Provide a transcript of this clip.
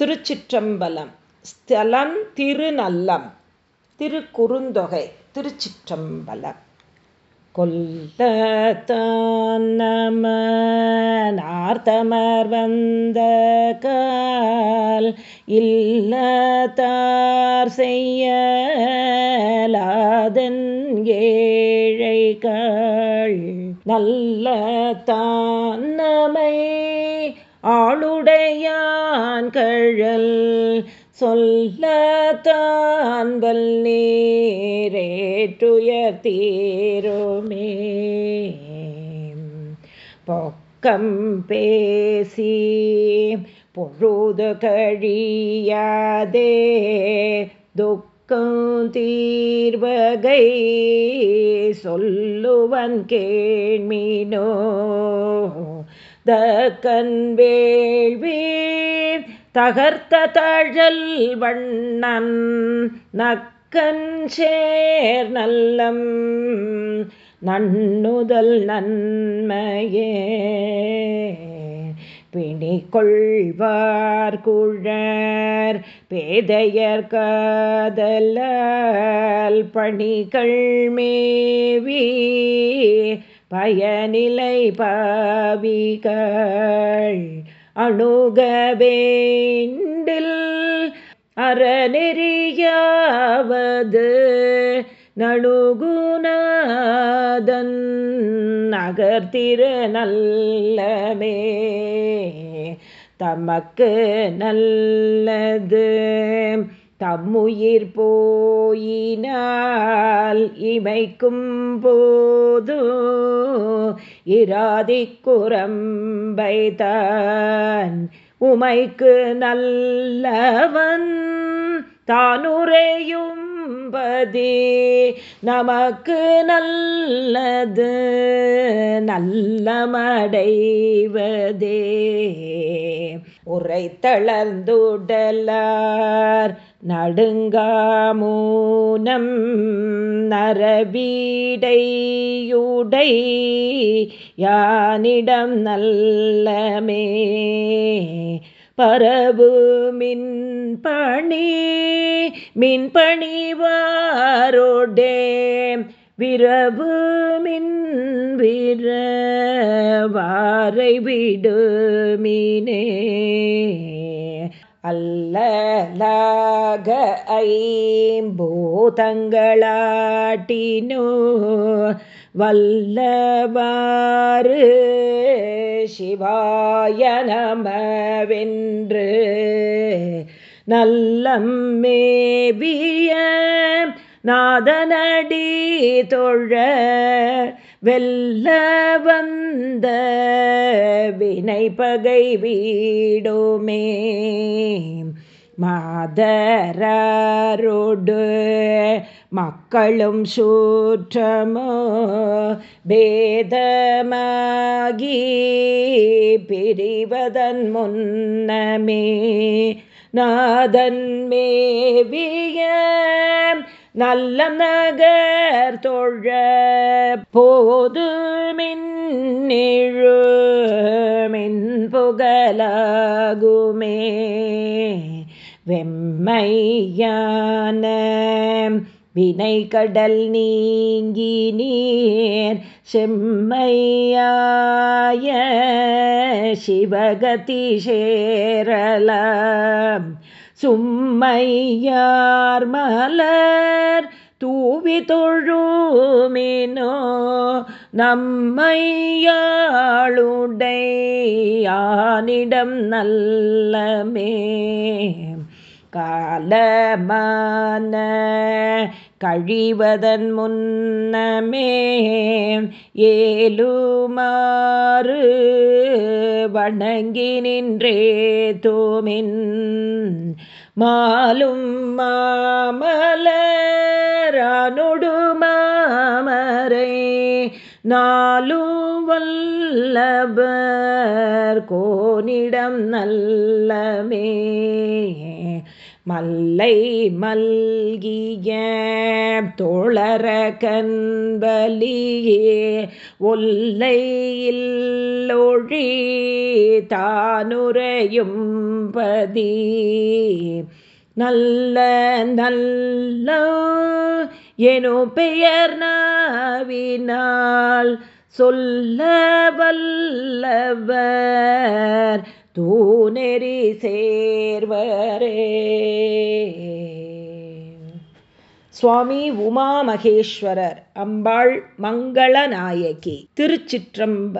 திருச்சிற்றம்பலம். ஸ்தலம் திருநல்லம். திருக்குறுந்தொகை திருச்சிற்றம்பலம். கொல்லத்தான் நம நார்த்தமர் வந்த கால் இல்லத்தார் செய்யலாதன் ஏழைகள். நல்ல தான் நமை ஆளுடையான் கழல் சொல்லத்தான் வல்நீரேற்றுயர்த்தீருமே பொக்கம் பேசி பொழுது கழியாதே துக்கம் தீர்வகை சொல்லுவன் கேள்மினோ. தக்கன் வேள்வி தகர்த்த தழல் வண்ணன் நக்கன் சேர் நல்லம் நன்னுதல் நன்மையே. பிணி கொள்வார் குழர் பேதையர் காதலால் பணிகள் மேவி பயனிலை பாவிகள் அணுக வேண்டில் அறநெறியாவது நணுகுநாதன் நகர்த்திர நல்லமே தமக்கு நல்லது. தம்முயிர் போயினால் இமைக்கும் போது இராதிக்குரம்பைதான் உமைக்கு நல்லவன் தானுரையும் நம்பதே. நமக்கு நல்லது நல்லமடைவதே உரை தளர்ந்துடலார் நடுங்காமூனம் நரபீடையுடை யானிடம் நல்லமே. பரவு மின் பணி மின்பணிவாரோடே விரவு மின் விர விடு மீனே. அல்லலாக ஐம்பூதங்களாட்டினோ வல்லவாறு சிவாய நமவென்று. நல்லம் மேவிய நாதனடி தொழ வெல்ல வந்த வினை பகை வீடுமே. மாதரோடு மக்களும் சூற்றமோ பேதமாகி பிரிவதன் முன்னமே. நாதன்மேவிய நல்ல நகர் தொழ போது மின்னிழு மின்புகலாகுமே வெம்மையான வினை கடல் நீங்கி நீர் செம்மையாய சிவகதி சேரலாம். சும்மையார் மலர் தூவி தொழுமினோ நம்மையாளுடையானிடம் நல்லமே. காலமான கழிவதன் முன்னமே ஏலுமாறு வணங்கி நின்றே தோமின் மாலும் மாமலரானொடு நாலும் வல்லபர் கோனிடம் நல்லமே. மல்லை மல்கிய தோழர கண்பலியே ஒல்லையில்லொழி தானுரையும் பதி. நல்ல நல்ல எனோ பெயர் நாவினால் சொல்ல வல்லவர். தூநெறி சேர்வரே. சுவாமி உமா மகேஸ்வரர் அம்பாள் மங்களநாயகி திருச்சிற்றம்ப